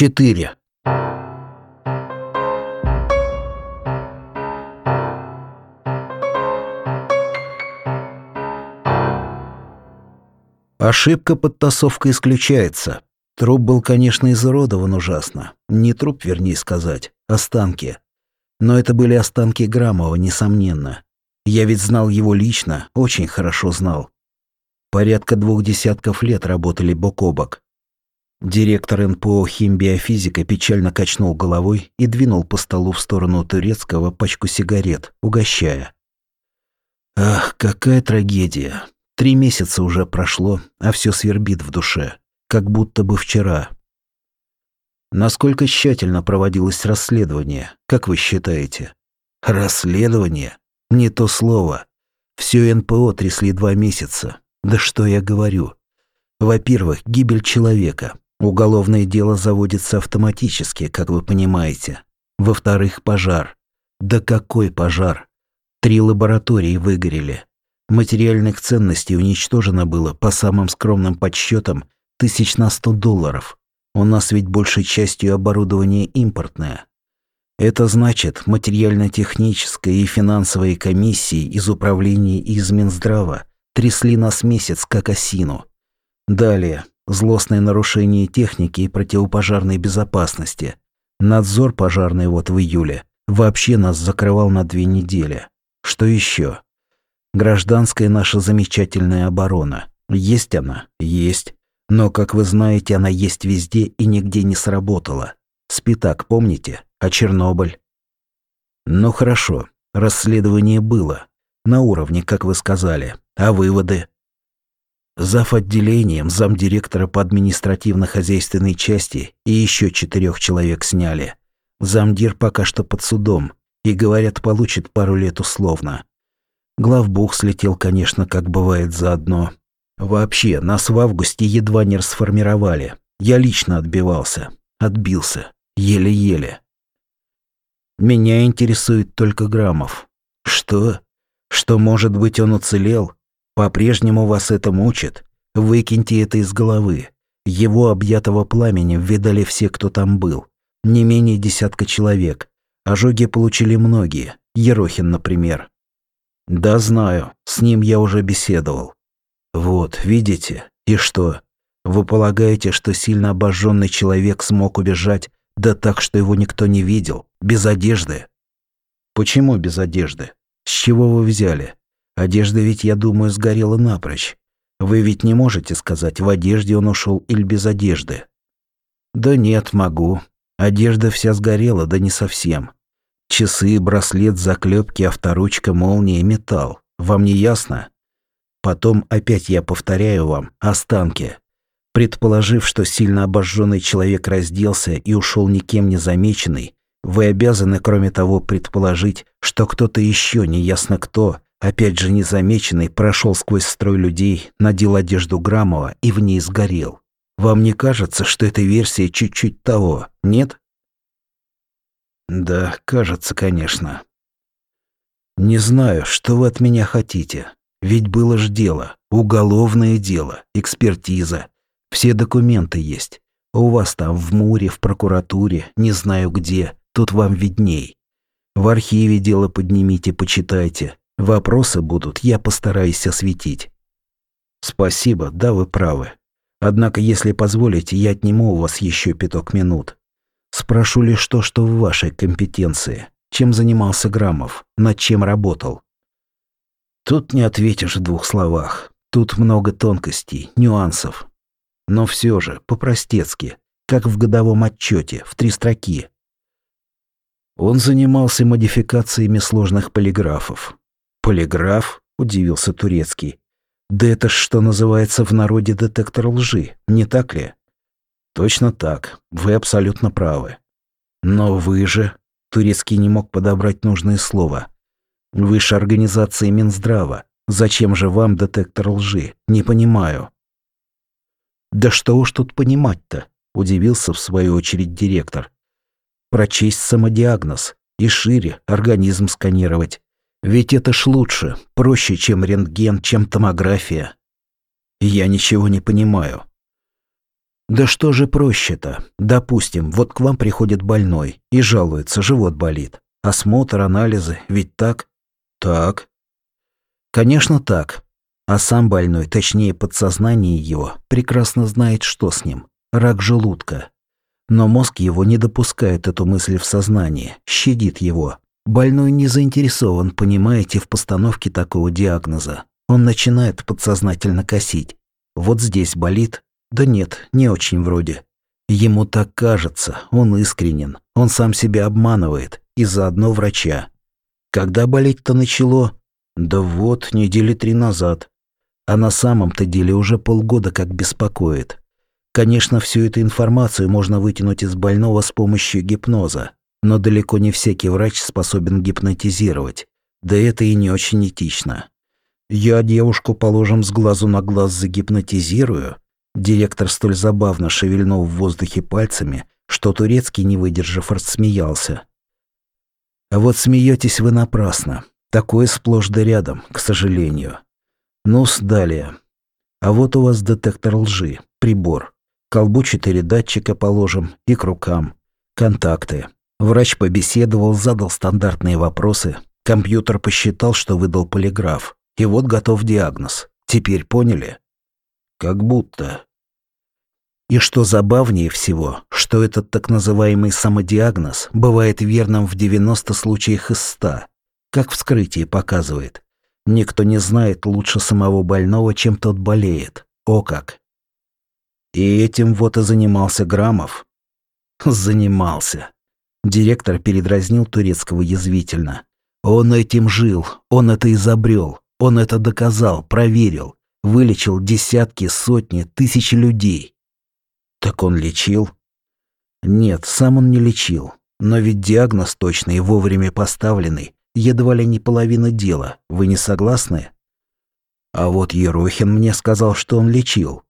4. Ошибка подтасовка исключается. Труп был, конечно, изуродован ужасно. Не труп, вернее сказать, останки. Но это были останки Грамова, несомненно. Я ведь знал его лично, очень хорошо знал. Порядка двух десятков лет работали бок о бок. Директор НПО «Химбиофизика» печально качнул головой и двинул по столу в сторону турецкого пачку сигарет, угощая. Ах, какая трагедия. Три месяца уже прошло, а все свербит в душе, как будто бы вчера. Насколько тщательно проводилось расследование, как вы считаете? Расследование? Не то слово. Все НПО трясли два месяца. Да что я говорю? Во-первых, гибель человека. Уголовное дело заводится автоматически, как вы понимаете. Во-вторых, пожар. Да какой пожар? Три лаборатории выгорели. Материальных ценностей уничтожено было, по самым скромным подсчетам, тысяч на сто долларов. У нас ведь большей частью оборудование импортное. Это значит, материально-техническая и финансовые комиссии из управления и из Минздрава трясли нас месяц, как осину. Далее, злостное нарушение техники и противопожарной безопасности. Надзор пожарный вот в июле вообще нас закрывал на две недели. Что еще? Гражданская наша замечательная оборона. Есть она? Есть. Но, как вы знаете, она есть везде и нигде не сработала. Спитак, помните? А Чернобыль? Ну хорошо, расследование было. На уровне, как вы сказали. А выводы? Зав. отделением, замдиректора по административно-хозяйственной части и еще четырех человек сняли. Замдир пока что под судом. И, говорят, получит пару лет условно. Главбух слетел, конечно, как бывает заодно. Вообще, нас в августе едва не расформировали. Я лично отбивался. Отбился. Еле-еле. Меня интересует только Грамов. Что? Что, может быть, он уцелел? По-прежнему вас это мучит? Выкиньте это из головы. Его объятого пламенем видали все, кто там был. Не менее десятка человек. Ожоги получили многие. Ерохин, например. Да, знаю. С ним я уже беседовал. Вот, видите? И что? Вы полагаете, что сильно обожженный человек смог убежать, да так, что его никто не видел, без одежды? Почему без одежды? С чего вы взяли? Одежда ведь, я думаю, сгорела напрочь. Вы ведь не можете сказать, в одежде он ушел или без одежды. Да нет, могу. Одежда вся сгорела, да не совсем. Часы, браслет, заклепки, авторучка, молния, металл. Вам не ясно? Потом опять я повторяю вам останки. Предположив, что сильно обожженный человек разделся и ушел никем не замеченный, вы обязаны, кроме того, предположить, что кто-то еще, неясно кто, опять же незамеченный, прошел сквозь строй людей, надел одежду Грамова и в ней сгорел. Вам не кажется, что эта версия чуть-чуть того, нет? Да, кажется, конечно. Не знаю, что вы от меня хотите. Ведь было ж дело, уголовное дело, экспертиза. Все документы есть. У вас там в Муре, в прокуратуре, не знаю где, тут вам видней. В архиве дело поднимите, почитайте. Вопросы будут, я постараюсь осветить. Спасибо, да, вы правы. Однако, если позволите, я отниму у вас еще пяток минут. Спрошу лишь то, что в вашей компетенции. Чем занимался Грамов? Над чем работал? Тут не ответишь в двух словах. Тут много тонкостей, нюансов. Но все же, по-простецки, как в годовом отчете, в три строки. Он занимался модификациями сложных полиграфов. «Полиграф?» – удивился Турецкий. «Да это что называется в народе детектор лжи, не так ли?» Точно так, вы абсолютно правы. Но вы же... Турецкий не мог подобрать нужное слово. Выше организации Минздрава. Зачем же вам детектор лжи? Не понимаю. Да что уж тут понимать-то? Удивился в свою очередь директор. Прочесть самодиагноз и шире организм сканировать. Ведь это ж лучше, проще, чем рентген, чем томография. Я ничего не понимаю. Да что же проще-то? Допустим, вот к вам приходит больной и жалуется, живот болит. Осмотр, анализы, ведь так? Так. Конечно, так. А сам больной, точнее подсознание его, прекрасно знает, что с ним. Рак желудка. Но мозг его не допускает эту мысль в сознание, щадит его. Больной не заинтересован, понимаете, в постановке такого диагноза. Он начинает подсознательно косить. Вот здесь болит, да нет, не очень вроде. Ему так кажется, он искренен, он сам себя обманывает, и заодно врача. Когда болеть-то начало? Да вот, недели три назад. А на самом-то деле уже полгода как беспокоит. Конечно, всю эту информацию можно вытянуть из больного с помощью гипноза, но далеко не всякий врач способен гипнотизировать. Да это и не очень этично. Я девушку, положим, с глазу на глаз загипнотизирую, Директор столь забавно шевельнул в воздухе пальцами, что Турецкий, не выдержав, рассмеялся. А вот смеетесь вы напрасно. Такое сплошь да рядом, к сожалению. Ну-с, далее. А вот у вас детектор лжи, прибор. Колбу четыре датчика положим и к рукам. Контакты. Врач побеседовал, задал стандартные вопросы. Компьютер посчитал, что выдал полиграф. И вот готов диагноз. Теперь поняли? Как будто. И что забавнее всего, что этот так называемый самодиагноз бывает верным в 90 случаях из 100, как вскрытие показывает. Никто не знает лучше самого больного, чем тот болеет. О как! И этим вот и занимался Грамов. Занимался. Директор передразнил турецкого язвительно. Он этим жил, он это изобрел, он это доказал, проверил вылечил десятки, сотни, тысячи людей. Так он лечил? Нет, сам он не лечил. Но ведь диагноз точный и вовремя поставленный, едва ли не половина дела. Вы не согласны? А вот Ерохин мне сказал, что он лечил.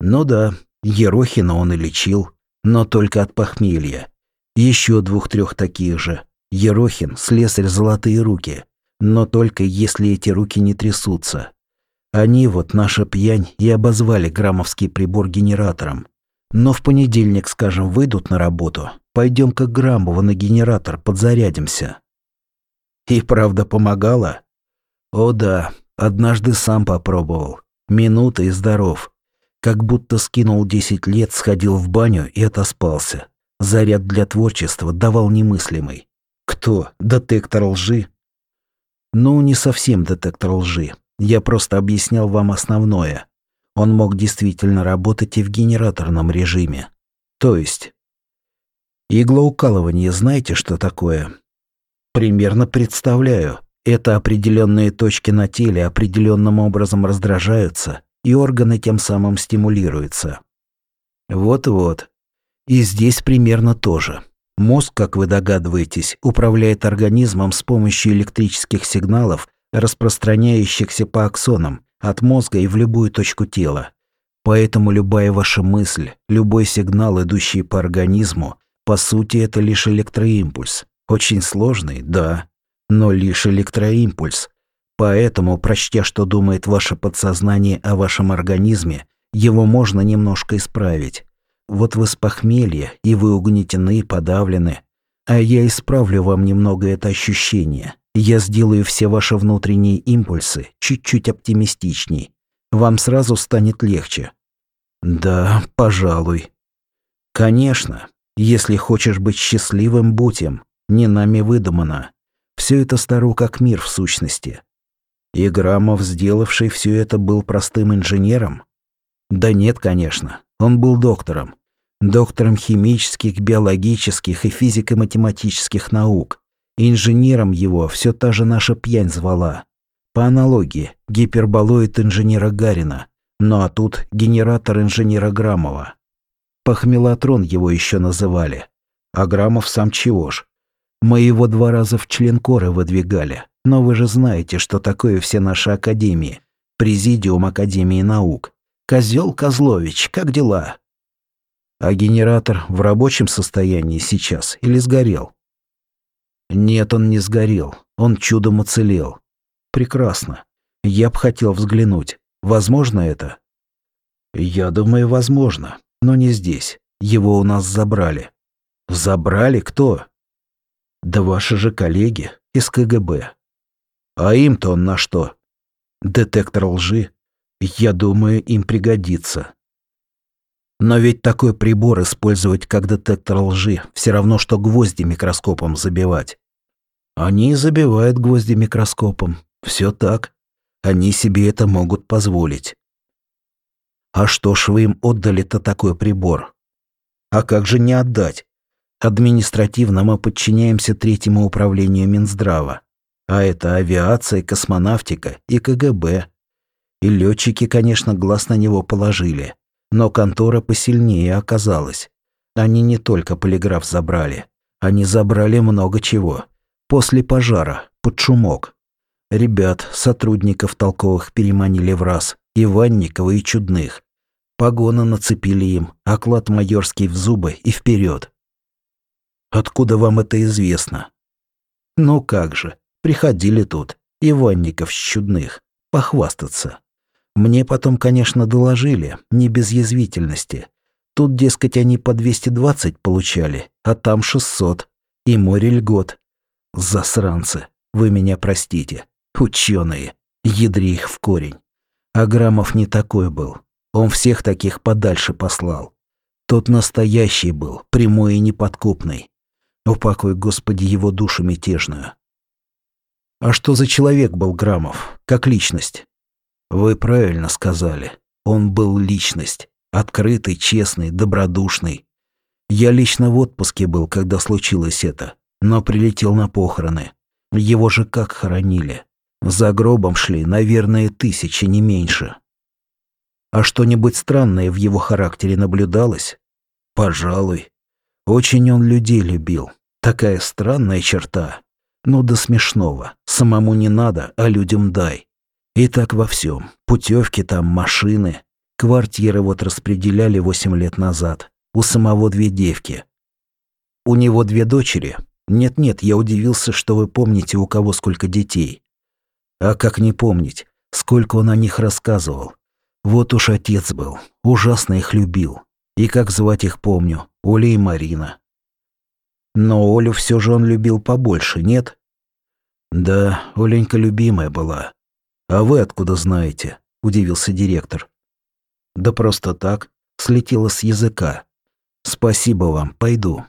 Ну да, Ерохина он и лечил, но только от похмелья. Еще двух-трех таких же. Ерохин, слесарь золотые руки. Но только если эти руки не трясутся. Они, вот наша пьянь, и обозвали граммовский прибор генератором. Но в понедельник, скажем, выйдут на работу, пойдем к Грамову на генератор, подзарядимся. И правда помогала? О да, однажды сам попробовал. Минута и здоров. Как будто скинул 10 лет, сходил в баню и отоспался. Заряд для творчества давал немыслимый. Кто? Детектор лжи? Ну, не совсем детектор лжи. Я просто объяснял вам основное. Он мог действительно работать и в генераторном режиме. То есть... Иглоукалывание знаете, что такое? Примерно представляю. Это определенные точки на теле определенным образом раздражаются, и органы тем самым стимулируются. Вот-вот. И здесь примерно то же. Мозг, как вы догадываетесь, управляет организмом с помощью электрических сигналов, распространяющихся по аксонам, от мозга и в любую точку тела. Поэтому любая ваша мысль, любой сигнал, идущий по организму, по сути это лишь электроимпульс. Очень сложный, да, но лишь электроимпульс. Поэтому, прочтя, что думает ваше подсознание о вашем организме, его можно немножко исправить. Вот вы с похмелья, и вы угнетены, подавлены. А я исправлю вам немного это ощущение. Я сделаю все ваши внутренние импульсы чуть-чуть оптимистичней. Вам сразу станет легче. Да, пожалуй. Конечно, если хочешь быть счастливым, будь им. Не нами выдумано. Все это старо как мир в сущности. И Грамов, сделавший все это, был простым инженером? Да нет, конечно. Он был доктором. Доктором химических, биологических и физико-математических наук. Инженером его все та же наша пьянь звала. По аналогии, гиперболоид инженера Гарина. Ну а тут генератор инженера Грамова. Похмелотрон его еще называли. А Грамов сам чего ж. Мы его два раза в членкоры выдвигали. Но вы же знаете, что такое все наши академии. Президиум Академии наук. Козел Козлович, как дела? А генератор в рабочем состоянии сейчас или сгорел? Нет, он не сгорел. Он чудом уцелел. Прекрасно. Я б хотел взглянуть. Возможно это? Я думаю, возможно. Но не здесь. Его у нас забрали. Забрали кто? Да ваши же коллеги из КГБ. А им-то он на что? Детектор лжи? Я думаю, им пригодится. Но ведь такой прибор использовать как детектор лжи все равно, что гвозди микроскопом забивать. Они забивают гвозди микроскопом. Все так. Они себе это могут позволить. А что ж вы им отдали-то такой прибор? А как же не отдать? Административно мы подчиняемся третьему управлению Минздрава. А это авиация, космонавтика и КГБ. И летчики, конечно, глаз на него положили. Но контора посильнее оказалась. Они не только полиграф забрали. Они забрали много чего. После пожара, под шумок. Ребят, сотрудников толковых переманили в раз. Иванникова и Чудных. Погоны нацепили им, оклад майорский в зубы и вперед. Откуда вам это известно? Ну как же, приходили тут, Иванников с Чудных, похвастаться. Мне потом, конечно, доложили, не без язвительности. Тут, дескать, они по 220 получали, а там 600. И море льгот. Засранцы, вы меня простите. Ученые, ядри их в корень. Аграмов не такой был. Он всех таких подальше послал. Тот настоящий был, прямой и неподкупный. Упокой, Господи, его душу мятежную. А что за человек был Грамов, как личность? Вы правильно сказали. Он был личность. Открытый, честный, добродушный. Я лично в отпуске был, когда случилось это, но прилетел на похороны. Его же как хоронили. За гробом шли, наверное, тысячи, не меньше. А что-нибудь странное в его характере наблюдалось? Пожалуй. Очень он людей любил. Такая странная черта. Ну до смешного. Самому не надо, а людям дай. И так во всем. Путевки там, машины. Квартиры вот распределяли восемь лет назад. У самого две девки. У него две дочери. Нет-нет, я удивился, что вы помните, у кого сколько детей. А как не помнить, сколько он о них рассказывал. Вот уж отец был, ужасно их любил. И как звать их помню, Оля и Марина. Но Олю все же он любил побольше, нет? Да, Оленька любимая была. А вы откуда знаете? Удивился директор. Да просто так, слетело с языка. Спасибо вам, пойду.